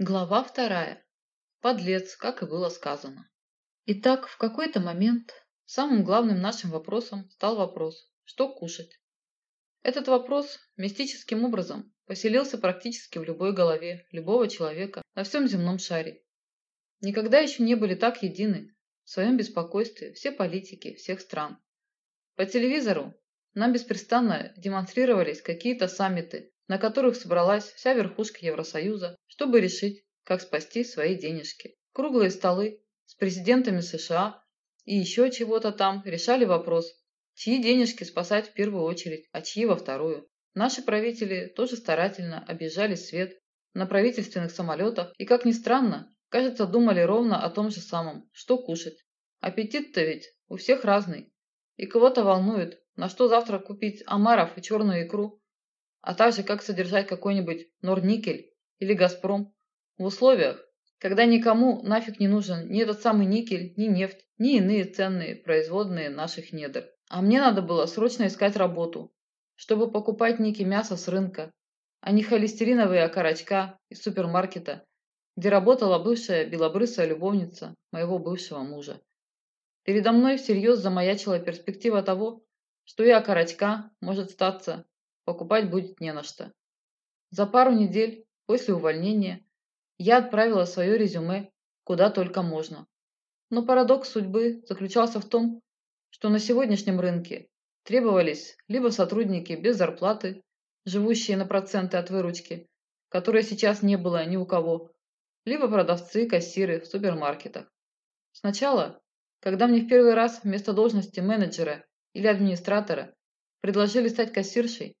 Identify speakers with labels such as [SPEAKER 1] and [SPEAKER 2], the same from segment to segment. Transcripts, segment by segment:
[SPEAKER 1] Глава вторая. Подлец, как и было сказано. Итак, в какой-то момент самым главным нашим вопросом стал вопрос, что кушать. Этот вопрос мистическим образом поселился практически в любой голове любого человека на всем земном шаре. Никогда еще не были так едины в своем беспокойстве все политики всех стран. По телевизору нам беспрестанно демонстрировались какие-то саммиты, на которых собралась вся верхушка Евросоюза, чтобы решить, как спасти свои денежки. Круглые столы с президентами США и еще чего-то там решали вопрос, чьи денежки спасать в первую очередь, а чьи во вторую. Наши правители тоже старательно объезжали свет на правительственных самолетах и, как ни странно, кажется, думали ровно о том же самом, что кушать. Аппетит-то ведь у всех разный. И кого-то волнует, на что завтра купить омаров и черную икру, а также как содержать какой-нибудь Норникель или Газпром в условиях, когда никому нафиг не нужен ни этот самый никель, ни нефть, ни иные ценные производные наших недр. А мне надо было срочно искать работу, чтобы покупать ники мясо с рынка, а не холестериновые окорочка из супермаркета, где работала бывшая белобрысая любовница моего бывшего мужа. Передо мной всерьез замаячила перспектива того, что и окорочка, может статься, покупать будет не на что. За пару недель после увольнения я отправила свое резюме куда только можно. Но парадокс судьбы заключался в том, что на сегодняшнем рынке требовались либо сотрудники без зарплаты, живущие на проценты от выручки, которой сейчас не было ни у кого, либо продавцы, кассиры в супермаркетах. Сначала, когда мне в первый раз вместо должности менеджера или администратора предложили стать кассиршей,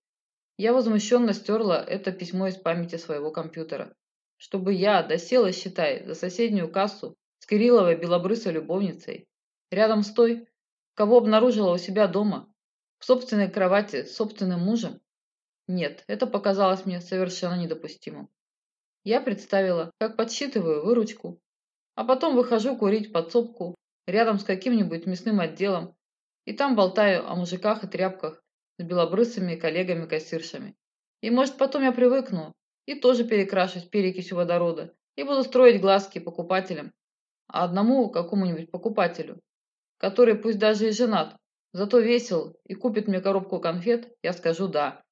[SPEAKER 1] я возмущенно стерла это письмо из памяти своего компьютера. Чтобы я досела, считай, за соседнюю кассу с Кирилловой белобрысой любовницей, рядом с той, кого обнаружила у себя дома, в собственной кровати с собственным мужем? Нет, это показалось мне совершенно недопустимым. Я представила, как подсчитываю выручку, а потом выхожу курить подсобку рядом с каким-нибудь мясным отделом и там болтаю о мужиках и тряпках, с белобрысыми коллегами-кассиршами. И может потом я привыкну и тоже перекрашусь перекисью водорода и буду строить глазки покупателям, а одному какому-нибудь покупателю, который пусть даже и женат, зато весел и купит мне коробку конфет, я скажу «да».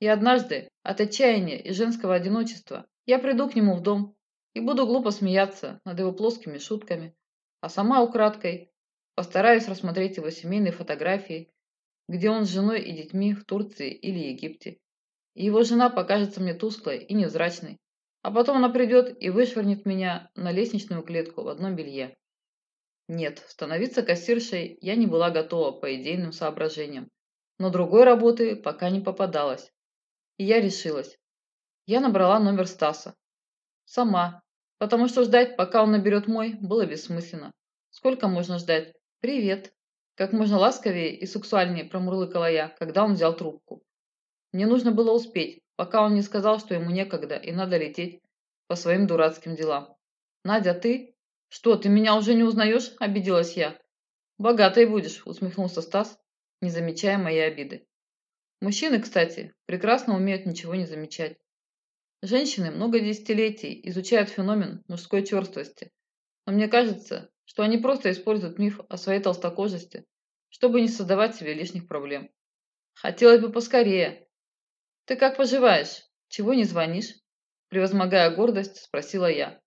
[SPEAKER 1] И однажды от отчаяния и женского одиночества я приду к нему в дом и буду глупо смеяться над его плоскими шутками, а сама украдкой постараюсь рассмотреть его семейные фотографии где он с женой и детьми в Турции или Египте. И его жена покажется мне тусклой и невзрачной, а потом она придет и вышвырнет меня на лестничную клетку в одном белье. Нет, становиться кассиршей я не была готова по идейным соображениям, но другой работы пока не попадалось. И я решилась. Я набрала номер Стаса. Сама, потому что ждать, пока он наберет мой, было бессмысленно. Сколько можно ждать? Привет. Как можно ласковее и сексуальнее промурлыкала я, когда он взял трубку. Мне нужно было успеть, пока он не сказал, что ему некогда и надо лететь по своим дурацким делам. «Надя, ты?» «Что, ты меня уже не узнаешь?» – обиделась я. «Богатой будешь», – усмехнулся Стас, не замечая моей обиды. Мужчины, кстати, прекрасно умеют ничего не замечать. Женщины много десятилетий изучают феномен мужской черствости, но мне кажется, что они просто используют миф о своей толстокожести, чтобы не создавать себе лишних проблем. Хотелось бы поскорее. Ты как поживаешь? Чего не звонишь? Превозмогая гордость, спросила я.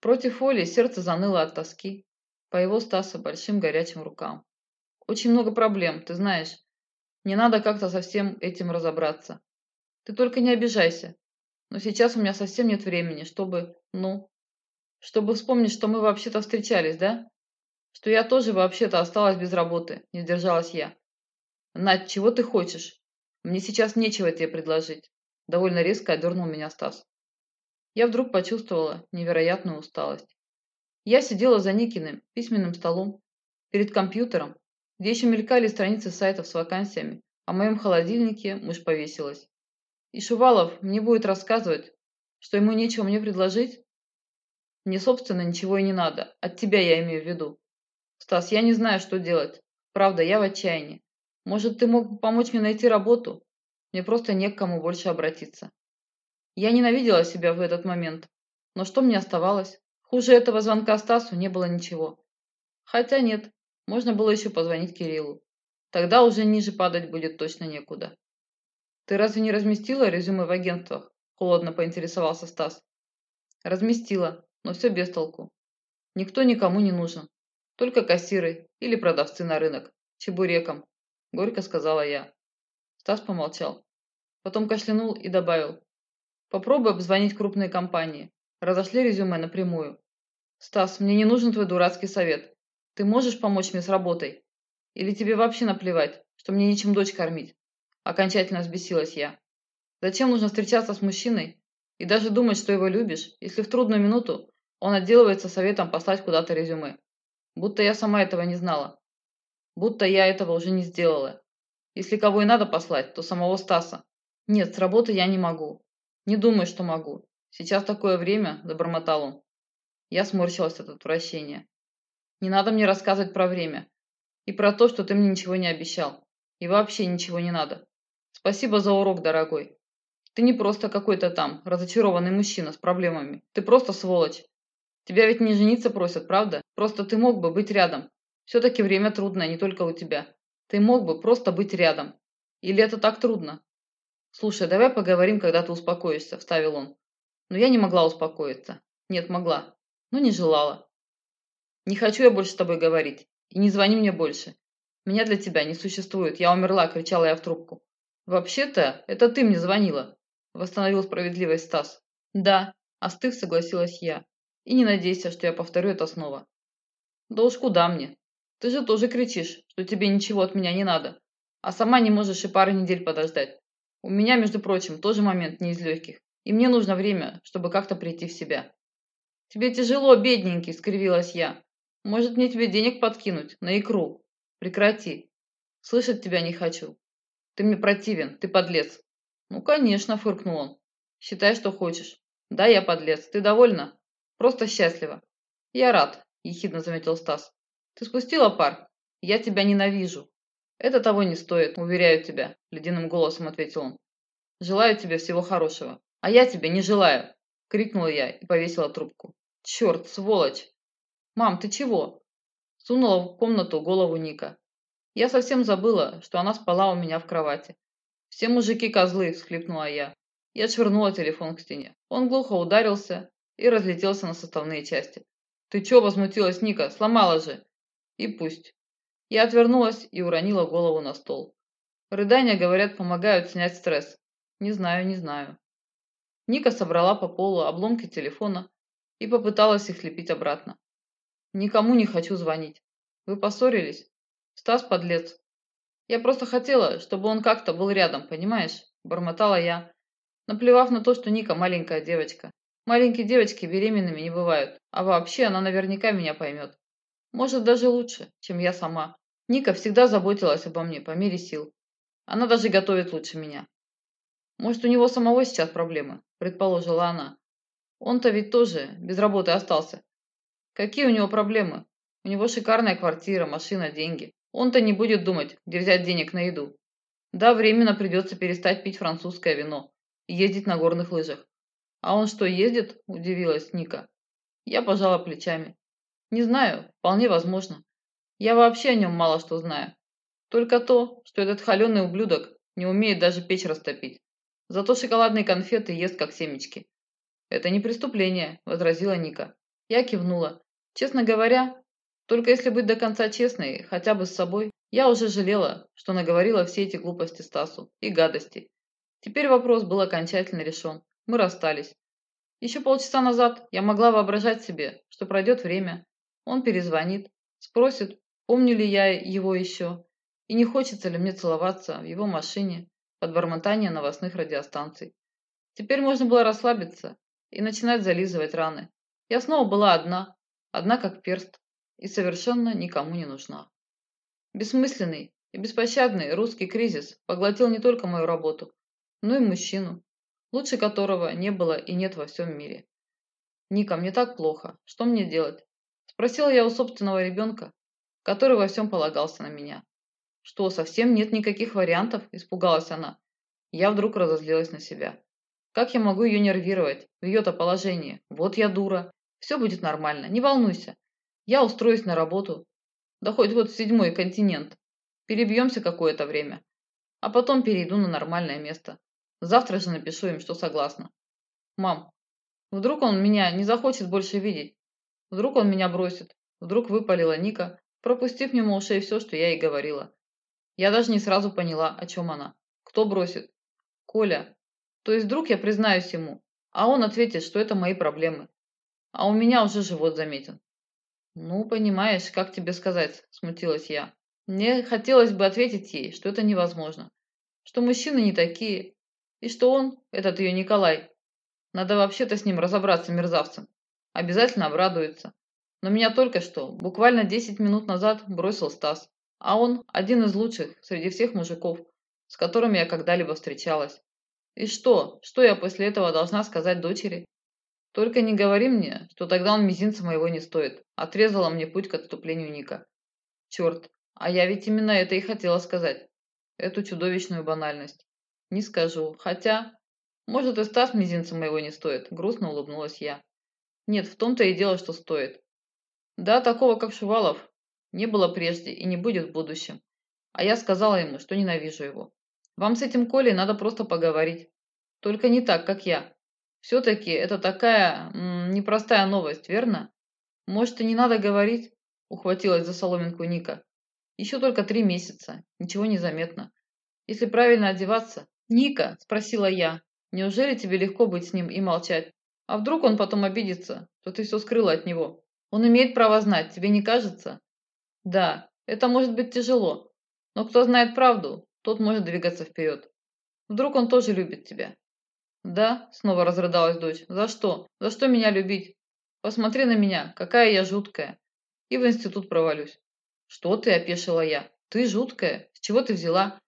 [SPEAKER 1] Против воли сердце заныло от тоски по его Стаса большим горячим рукам. Очень много проблем, ты знаешь. Не надо как-то со всем этим разобраться. Ты только не обижайся. Но сейчас у меня совсем нет времени, чтобы, ну, чтобы вспомнить, что мы вообще-то встречались, да? Что я тоже вообще-то осталась без работы, не сдержалась я. Надь, чего ты хочешь? Мне сейчас нечего тебе предложить. Довольно резко одернул меня Стас. Я вдруг почувствовала невероятную усталость. Я сидела за Никиным письменным столом, перед компьютером, где еще мелькали страницы сайтов с вакансиями, а в моем холодильнике мышь повесилась. И Шувалов мне будет рассказывать, что ему нечего мне предложить? Мне, собственно, ничего и не надо. От тебя я имею в виду. Стас, я не знаю, что делать. Правда, я в отчаянии. Может, ты мог бы помочь мне найти работу? Мне просто не к кому больше обратиться. Я ненавидела себя в этот момент. Но что мне оставалось? Хуже этого звонка Стасу не было ничего. Хотя нет, можно было еще позвонить Кириллу. Тогда уже ниже падать будет точно некуда. «Ты разве не разместила резюме в агентствах?» – холодно поинтересовался Стас. «Разместила, но все без толку. Никто никому не нужен. Только кассиры или продавцы на рынок. Чебуреком», – горько сказала я. Стас помолчал. Потом кашлянул и добавил. «Попробуй обзвонить крупные компании. Разошли резюме напрямую. Стас, мне не нужен твой дурацкий совет. Ты можешь помочь мне с работой? Или тебе вообще наплевать, что мне нечем дочь кормить?» Окончательно взбесилась я. «Зачем нужно встречаться с мужчиной и даже думать, что его любишь, если в трудную минуту он отделывается советом послать куда-то резюме? Будто я сама этого не знала. Будто я этого уже не сделала. Если кого и надо послать, то самого Стаса. Нет, с работы я не могу. Не думаю, что могу. Сейчас такое время, забормотал он. Я сморщилась от отвращения. Не надо мне рассказывать про время. И про то, что ты мне ничего не обещал. И вообще ничего не надо. Спасибо за урок, дорогой. Ты не просто какой-то там разочарованный мужчина с проблемами. Ты просто сволочь. Тебя ведь не жениться просят, правда? Просто ты мог бы быть рядом. Все-таки время трудное, не только у тебя. Ты мог бы просто быть рядом. Или это так трудно? Слушай, давай поговорим, когда ты успокоишься, вставил он. Но я не могла успокоиться. Нет, могла. Но не желала. Не хочу я больше с тобой говорить. И не звони мне больше. Меня для тебя не существует. Я умерла, кричала я в трубку. Вообще-то, это ты мне звонила. Восстановил справедливость Стас. Да, остыв, согласилась я. И не надейся, что я повторю это снова. Да уж куда мне? Ты же тоже кричишь, что тебе ничего от меня не надо. А сама не можешь и пары недель подождать. У меня, между прочим, тоже момент не из легких. И мне нужно время, чтобы как-то прийти в себя. Тебе тяжело, бедненький, скривилась я. Может, мне тебе денег подкинуть? На икру? Прекрати. Слышать тебя не хочу. Ты мне противен, ты подлец. Ну, конечно, фыркнул он. Считай, что хочешь. Да, я подлец. Ты довольна? Просто счастлива. Я рад, ехидно заметил Стас. Ты спустила пар? Я тебя ненавижу. Это того не стоит, уверяю тебя, ледяным голосом ответил он. Желаю тебе всего хорошего. А я тебе не желаю, крикнула я и повесила трубку. Черт, сволочь! «Мам, ты чего?» Сунула в комнату голову Ника. Я совсем забыла, что она спала у меня в кровати. «Все мужики козлы!» – всхлипнула я. Я швырнула телефон к стене. Он глухо ударился и разлетелся на составные части. «Ты чё?» – возмутилась Ника. «Сломала же!» «И пусть». Я отвернулась и уронила голову на стол. Рыдания, говорят, помогают снять стресс. Не знаю, не знаю. Ника собрала по полу обломки телефона и попыталась их лепить обратно. Никому не хочу звонить. Вы поссорились? Стас подлец. Я просто хотела, чтобы он как-то был рядом, понимаешь? Бормотала я, наплевав на то, что Ника маленькая девочка. Маленькие девочки беременными не бывают, а вообще она наверняка меня поймет. Может, даже лучше, чем я сама. Ника всегда заботилась обо мне по мере сил. Она даже готовит лучше меня. Может, у него самого сейчас проблемы, предположила она. Он-то ведь тоже без работы остался. Какие у него проблемы? У него шикарная квартира, машина, деньги. Он-то не будет думать, где взять денег на еду. Да, временно придется перестать пить французское вино и ездить на горных лыжах. А он что, ездит? Удивилась Ника. Я пожала плечами. Не знаю, вполне возможно. Я вообще о нем мало что знаю. Только то, что этот холеный ублюдок не умеет даже печь растопить. Зато шоколадные конфеты ест как семечки. Это не преступление, возразила Ника. Я кивнула. Честно говоря, только если быть до конца честной, хотя бы с собой, я уже жалела, что наговорила все эти глупости Стасу и гадости. Теперь вопрос был окончательно решен. Мы расстались. Еще полчаса назад я могла воображать себе, что пройдет время. Он перезвонит, спросит, помню ли я его еще, и не хочется ли мне целоваться в его машине под бормотание новостных радиостанций. Теперь можно было расслабиться и начинать зализывать раны. Я снова была одна, одна как перст, и совершенно никому не нужна. Бессмысленный и беспощадный русский кризис поглотил не только мою работу, но и мужчину, лучше которого не было и нет во всем мире. «Ника, мне так плохо. Что мне делать?» Спросила я у собственного ребенка, который во всем полагался на меня. «Что, совсем нет никаких вариантов?» – испугалась она. Я вдруг разозлилась на себя. Как я могу ее нервировать в ее-то положении? Вот я дура. Все будет нормально, не волнуйся. Я устроюсь на работу. Да хоть вот в седьмой континент. Перебьемся какое-то время. А потом перейду на нормальное место. Завтра же напишу им, что согласна. Мам, вдруг он меня не захочет больше видеть? Вдруг он меня бросит? Вдруг выпалила Ника, пропустив мимо ушей все, что я ей говорила. Я даже не сразу поняла, о чем она. Кто бросит? Коля. То есть вдруг я признаюсь ему, а он ответит, что это мои проблемы. А у меня уже живот заметен. Ну, понимаешь, как тебе сказать, смутилась я. Мне хотелось бы ответить ей, что это невозможно. Что мужчины не такие. И что он, этот ее Николай, надо вообще-то с ним разобраться, мерзавцем. Обязательно обрадуется. Но меня только что, буквально 10 минут назад, бросил Стас. А он один из лучших среди всех мужиков, с которыми я когда-либо встречалась. И что? Что я после этого должна сказать дочери? Только не говори мне, что тогда он мизинца моего не стоит. Отрезала мне путь к отступлению Ника. Черт, а я ведь именно это и хотела сказать. Эту чудовищную банальность. Не скажу. Хотя, может и Стас мизинца моего не стоит. Грустно улыбнулась я. Нет, в том-то и дело, что стоит. Да, такого, как Шувалов, не было прежде и не будет в будущем. А я сказала ему, что ненавижу его. Вам с этим Колей надо просто поговорить. Только не так, как я. Все-таки это такая м, непростая новость, верно? Может, и не надо говорить? Ухватилась за соломинку Ника. Еще только три месяца. Ничего не заметно. Если правильно одеваться... Ника, спросила я, неужели тебе легко быть с ним и молчать? А вдруг он потом обидится, что ты все скрыла от него? Он имеет право знать, тебе не кажется? Да, это может быть тяжело. Но кто знает правду, тот может двигаться вперед. Вдруг он тоже любит тебя. Да, снова разрыдалась дочь. За что? За что меня любить? Посмотри на меня, какая я жуткая. И в институт провалюсь. Что ты, опешила я. Ты жуткая? С чего ты взяла?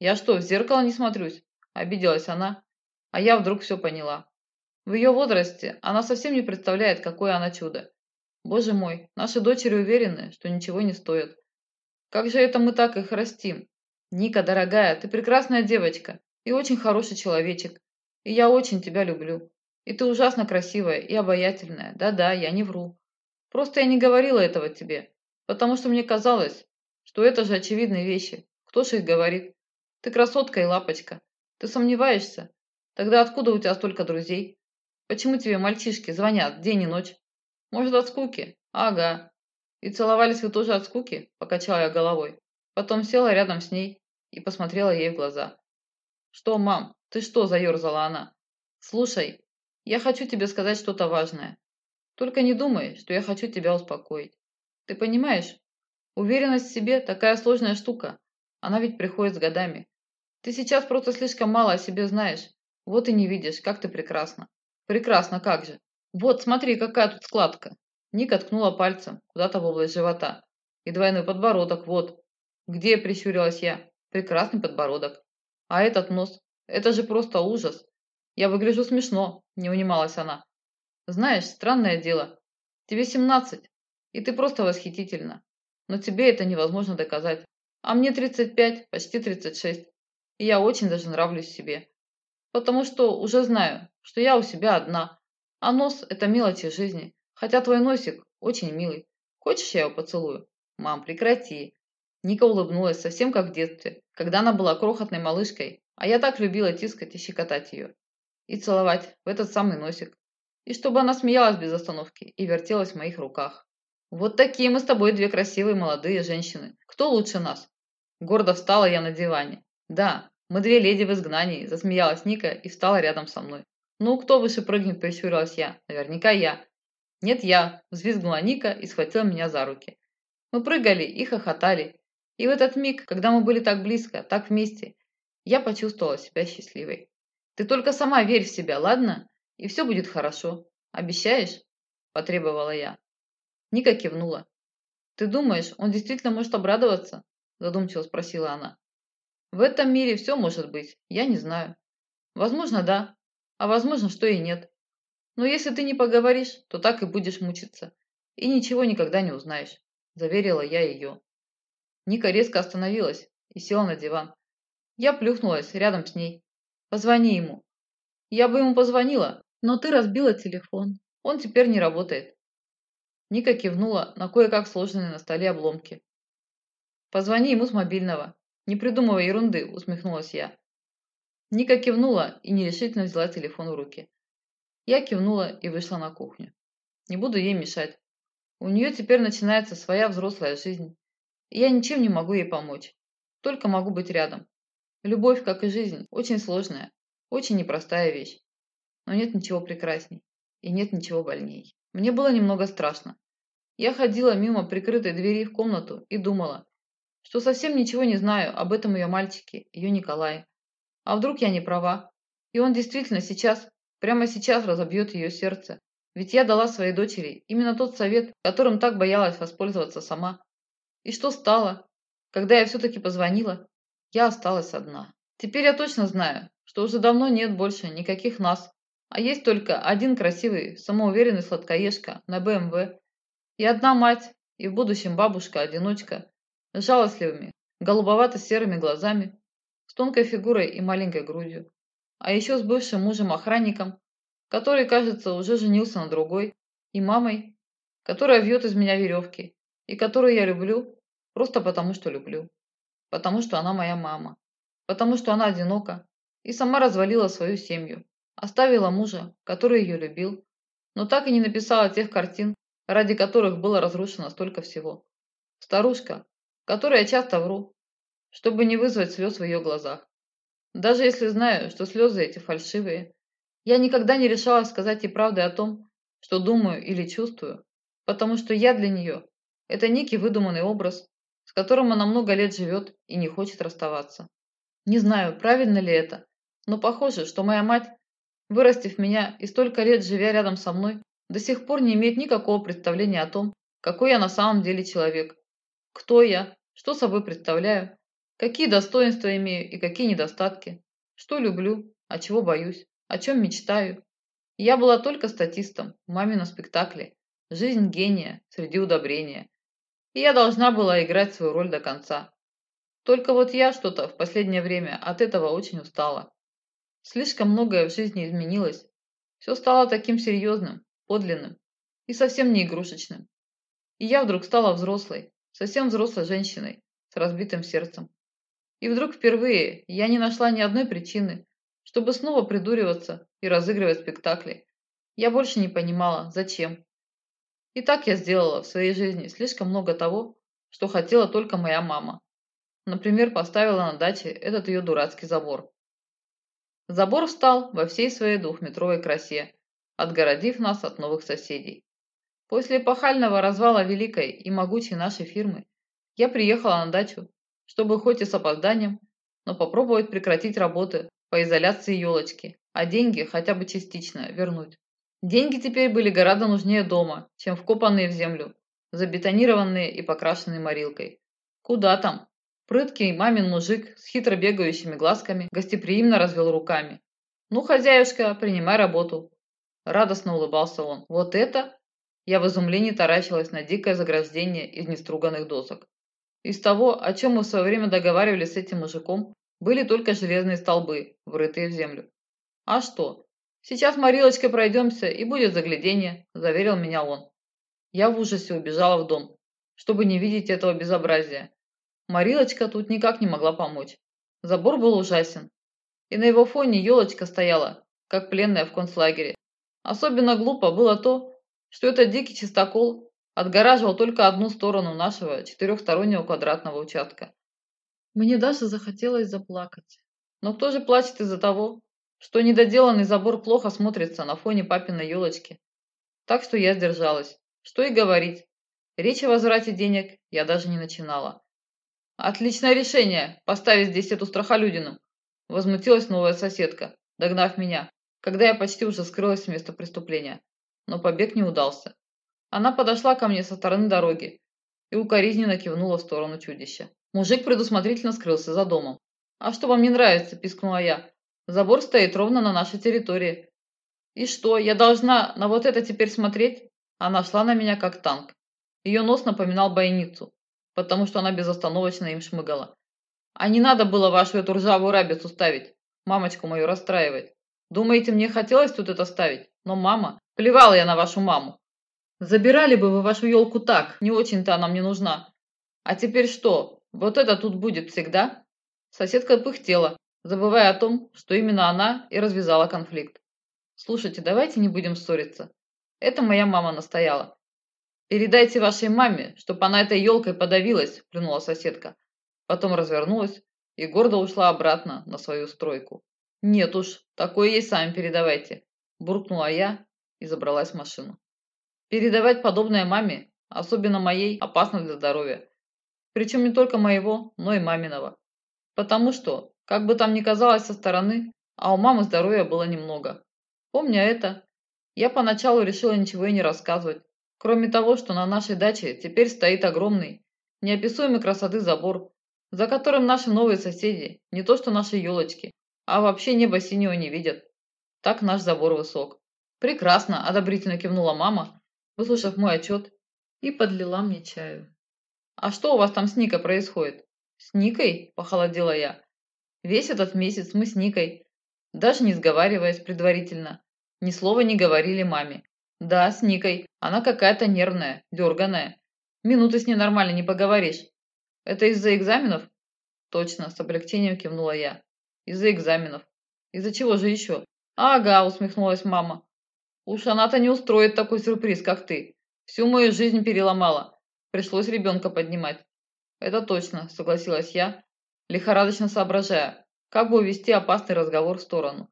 [SPEAKER 1] Я что, в зеркало не смотрюсь? Обиделась она. А я вдруг все поняла. В ее возрасте она совсем не представляет, какое она чудо. Боже мой, наши дочери уверены, что ничего не стоят. Как же это мы так их растим? Ника, дорогая, ты прекрасная девочка и очень хороший человечек. И я очень тебя люблю. И ты ужасно красивая и обаятельная. Да-да, я не вру. Просто я не говорила этого тебе, потому что мне казалось, что это же очевидные вещи. Кто же их говорит? Ты красотка и лапочка. Ты сомневаешься? Тогда откуда у тебя столько друзей? Почему тебе мальчишки звонят день и ночь? Может, от скуки? Ага. И целовались вы тоже от скуки? Покачала я головой. Потом села рядом с ней и посмотрела ей в глаза. «Что, мам, ты что?» – заерзала она. «Слушай, я хочу тебе сказать что-то важное. Только не думай, что я хочу тебя успокоить. Ты понимаешь, уверенность в себе – такая сложная штука. Она ведь приходит с годами. Ты сейчас просто слишком мало о себе знаешь. Вот и не видишь, как ты прекрасна. Прекрасно, как же. Вот, смотри, какая тут складка. Ника ткнула пальцем куда-то в область живота. И двойной подбородок, вот. Где, прищурилась я. Прекрасный подбородок. А этот нос, это же просто ужас. Я выгляжу смешно, не унималась она. Знаешь, странное дело. Тебе 17, и ты просто восхитительна. Но тебе это невозможно доказать. А мне 35, почти 36. И я очень даже нравлюсь себе. Потому что уже знаю, что я у себя одна. А нос – это мелочи жизни. Хотя твой носик очень милый. Хочешь, я его поцелую? Мам, прекрати. Ника улыбнулась, совсем как в детстве, когда она была крохотной малышкой, а я так любила тискать и щекотать ее. И целовать в этот самый носик. И чтобы она смеялась без остановки и вертелась в моих руках. Вот такие мы с тобой две красивые молодые женщины. Кто лучше нас? Гордо встала я на диване. Да, мы две леди в изгнании, засмеялась Ника и встала рядом со мной. Ну, кто выше прыгнет, прищурилась я. Наверняка я. Нет, я, взвизгнула Ника и схватила меня за руки. Мы прыгали и хохотали, и в этот миг, когда мы были так близко, так вместе, я почувствовала себя счастливой. Ты только сама верь в себя, ладно? И все будет хорошо. Обещаешь? Потребовала я. Ника кивнула. Ты думаешь, он действительно может обрадоваться? Задумчиво спросила она. В этом мире все может быть, я не знаю. Возможно, да, а возможно, что и нет. Но если ты не поговоришь, то так и будешь мучиться. И ничего никогда не узнаешь, заверила я ее. Ника резко остановилась и села на диван. Я плюхнулась рядом с ней. «Позвони ему». Я бы ему позвонила, но ты разбила телефон. Он теперь не работает. Ника кивнула на кое-как сложенные на столе обломки. «Позвони ему с мобильного. Не придумывай ерунды», – усмехнулась я. Ника кивнула и нерешительно взяла телефон в руки. Я кивнула и вышла на кухню. Не буду ей мешать. У нее теперь начинается своя взрослая жизнь. И я ничем не могу ей помочь. Только могу быть рядом. Любовь, как и жизнь, очень сложная, очень непростая вещь. Но нет ничего прекрасней. И нет ничего больней. Мне было немного страшно. Я ходила мимо прикрытой двери в комнату и думала, что совсем ничего не знаю об этом ее мальчике, ее Николае. А вдруг я не права? И он действительно сейчас, прямо сейчас разобьет ее сердце. Ведь я дала своей дочери именно тот совет, которым так боялась воспользоваться сама. И что стало? Когда я все-таки позвонила, я осталась одна. Теперь я точно знаю, что уже давно нет больше никаких нас, а есть только один красивый, самоуверенный сладкоежка на БМВ и одна мать, и в будущем бабушка-одиночка, жалостливыми, голубовато-серыми глазами, с тонкой фигурой и маленькой грудью, а еще с бывшим мужем-охранником, который, кажется, уже женился на другой, и мамой, которая вьет из меня веревки, и которую я люблю просто потому, что люблю, потому что она моя мама, потому что она одинока и сама развалила свою семью, оставила мужа, который ее любил, но так и не написала тех картин, ради которых было разрушено столько всего. Старушка, которой я часто вру, чтобы не вызвать слез в ее глазах. Даже если знаю, что слезы эти фальшивые, я никогда не решалась сказать ей правды о том, что думаю или чувствую, потому что я для нее – это некий выдуманный образ, с которым она много лет живет и не хочет расставаться. Не знаю, правильно ли это, но похоже, что моя мать, вырастив меня и столько лет живя рядом со мной, до сих пор не имеет никакого представления о том, какой я на самом деле человек. Кто я, что собой представляю, какие достоинства имею и какие недостатки, что люблю, а чего боюсь, о чем мечтаю. Я была только статистом в мамином спектакле «Жизнь гения среди удобрения». И я должна была играть свою роль до конца. Только вот я что-то в последнее время от этого очень устала. Слишком многое в жизни изменилось. Все стало таким серьезным, подлинным и совсем не игрушечным. И я вдруг стала взрослой, совсем взрослой женщиной, с разбитым сердцем. И вдруг впервые я не нашла ни одной причины, чтобы снова придуриваться и разыгрывать спектакли. Я больше не понимала, зачем. И так я сделала в своей жизни слишком много того, что хотела только моя мама. Например, поставила на даче этот ее дурацкий забор. Забор встал во всей своей двухметровой красе, отгородив нас от новых соседей. После эпохального развала великой и могучей нашей фирмы я приехала на дачу, чтобы хоть и с опозданием, но попробовать прекратить работы по изоляции елочки, а деньги хотя бы частично вернуть. Деньги теперь были гораздо нужнее дома, чем вкопанные в землю, забетонированные и покрашенные морилкой. Куда там? Прыткий мамин мужик с хитро бегающими глазками гостеприимно развел руками. «Ну, хозяюшка, принимай работу. Радостно улыбался он. «Вот это?» Я в изумлении таращилась на дикое заграждение из неструганных досок. Из того, о чем мы в свое время договаривались с этим мужиком, были только железные столбы, врытые в землю. «А что? Сейчас Марилочкой пройдемся, и будет заглядение», – заверил меня он. Я в ужасе убежала в дом, чтобы не видеть этого безобразия. Марилочка тут никак не могла помочь. Забор был ужасен. И на его фоне елочка стояла, как пленная в концлагере, Особенно глупо было то, что этот дикий чистокол отгораживал только одну сторону нашего четырехстороннего квадратного участка. Мне даже захотелось заплакать. Но кто же плачет из-за того, что недоделанный забор плохо смотрится на фоне папиной елочки? Так что я сдержалась. Что и говорить. Речь о возврате денег я даже не начинала. «Отличное решение – поставить здесь эту страхолюдину!» Возмутилась новая соседка, догнав меня когда я почти уже скрылась с места преступления. Но побег не удался. Она подошла ко мне со стороны дороги и укоризненно кивнула в сторону чудища. Мужик предусмотрительно скрылся за домом. «А что вам не нравится?» – пискнула я. «Забор стоит ровно на нашей территории». «И что, я должна на вот это теперь смотреть?» Она шла на меня как танк. Ее нос напоминал бойницу, потому что она безостановочно им шмыгала. «А не надо было вашу эту ржавую рабицу ставить, мамочку мою расстраивать. Думаете, мне хотелось тут это ставить? Но мама... Плевала я на вашу маму. Забирали бы вы вашу елку так, не очень-то она мне нужна. А теперь что, вот это тут будет всегда? Соседка пыхтела, забывая о том, что именно она и развязала конфликт. Слушайте, давайте не будем ссориться. Это моя мама настояла. Передайте вашей маме, чтобы она этой елкой подавилась, плюнула соседка. Потом развернулась и гордо ушла обратно на свою стройку. «Нет уж, такое ей сами передавайте», – буркнула я и забралась в машину. Передавать подобное маме, особенно моей, опасно для здоровья. Причем не только моего, но и маминого. Потому что, как бы там ни казалось со стороны, а у мамы здоровья было немного. Помня это, я поначалу решила ничего и не рассказывать, кроме того, что на нашей даче теперь стоит огромный, неописуемой красоты забор, за которым наши новые соседи, не то что наши елочки, а вообще небо синего не видят. Так наш забор высок. Прекрасно, одобрительно кивнула мама, выслушав мой отчет, и подлила мне чаю. А что у вас там с Никой происходит? С Никой? Похолодела я. Весь этот месяц мы с Никой, даже не сговариваясь предварительно, ни слова не говорили маме. Да, с Никой. Она какая-то нервная, дерганая. Минуты с ней нормально не поговоришь. Это из-за экзаменов? Точно, с облегчением кивнула я. Из-за экзаменов. Из-за чего же еще? Ага, усмехнулась мама. Уж она-то не устроит такой сюрприз, как ты. Всю мою жизнь переломала. Пришлось ребенка поднимать. Это точно, согласилась я, лихорадочно соображая, как бы увести опасный разговор в сторону.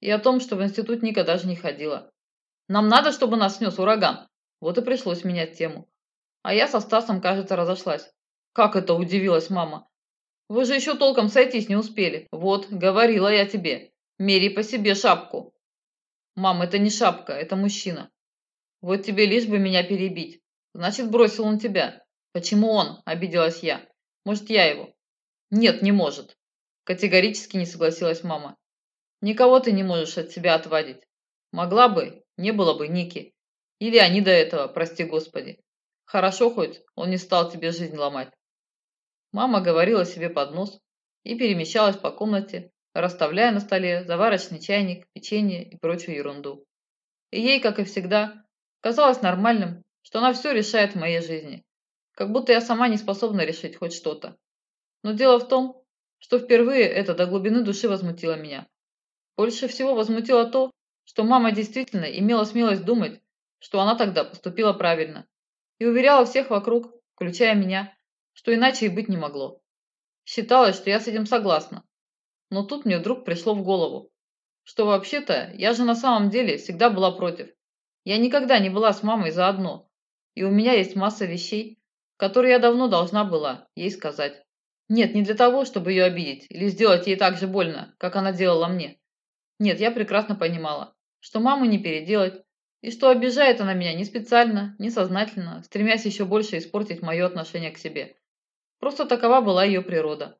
[SPEAKER 1] И о том, что в институт Ника даже не ходила. Нам надо, чтобы нас снес ураган. Вот и пришлось менять тему. А я со Стасом, кажется, разошлась. Как это удивилась мама. Вы же еще толком сойтись не успели. Вот, говорила я тебе. Мери по себе шапку. Мам, это не шапка, это мужчина. Вот тебе лишь бы меня перебить. Значит, бросил он тебя. Почему он? Обиделась я. Может, я его? Нет, не может. Категорически не согласилась мама. Никого ты не можешь от себя отвадить. Могла бы, не было бы Ники. Или они до этого, прости господи. Хорошо хоть, он не стал тебе жизнь ломать. Мама говорила себе под нос и перемещалась по комнате, расставляя на столе заварочный чайник, печенье и прочую ерунду. И ей, как и всегда, казалось нормальным, что она все решает в моей жизни, как будто я сама не способна решить хоть что-то. Но дело в том, что впервые это до глубины души возмутило меня. Больше всего возмутило то, что мама действительно имела смелость думать, что она тогда поступила правильно, и уверяла всех вокруг, включая меня, что иначе и быть не могло. Считалось, что я с этим согласна. Но тут мне вдруг пришло в голову, что вообще-то я же на самом деле всегда была против. Я никогда не была с мамой заодно, и у меня есть масса вещей, которые я давно должна была ей сказать. Нет, не для того, чтобы ее обидеть или сделать ей так же больно, как она делала мне. Нет, я прекрасно понимала, что маму не переделать, и что обижает она меня не специально, не сознательно, стремясь еще больше испортить мое отношение к себе. Просто такова была ее природа.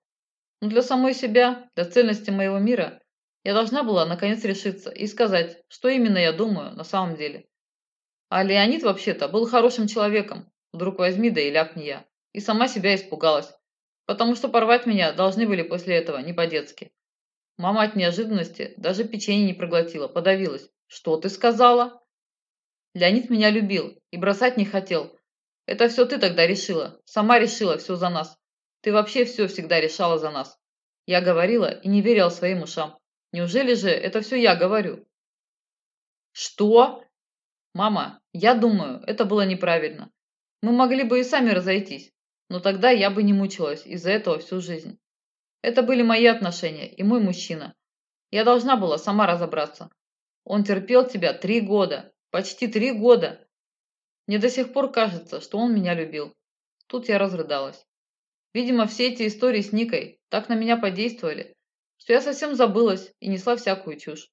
[SPEAKER 1] Но для самой себя, для цельности моего мира, я должна была наконец решиться и сказать, что именно я думаю на самом деле. А Леонид вообще-то был хорошим человеком, вдруг возьми да и ляпни я. И сама себя испугалась, потому что порвать меня должны были после этого не по-детски. Мама от неожиданности даже печенье не проглотила, подавилась. «Что ты сказала?» Леонид меня любил и бросать не хотел. Это все ты тогда решила. Сама решила все за нас. Ты вообще все всегда решала за нас. Я говорила и не верила своим ушам. Неужели же это все я говорю? Что? Мама, я думаю, это было неправильно. Мы могли бы и сами разойтись, но тогда я бы не мучилась из-за этого всю жизнь. Это были мои отношения и мой мужчина. Я должна была сама разобраться. Он терпел тебя три года, Почти три года. Мне до сих пор кажется, что он меня любил. Тут я разрыдалась. Видимо, все эти истории с Никой так на меня подействовали, что я совсем забылась и несла всякую чушь.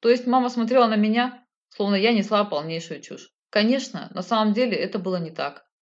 [SPEAKER 1] То есть мама смотрела на меня, словно я несла полнейшую чушь. Конечно, на самом деле это было не так.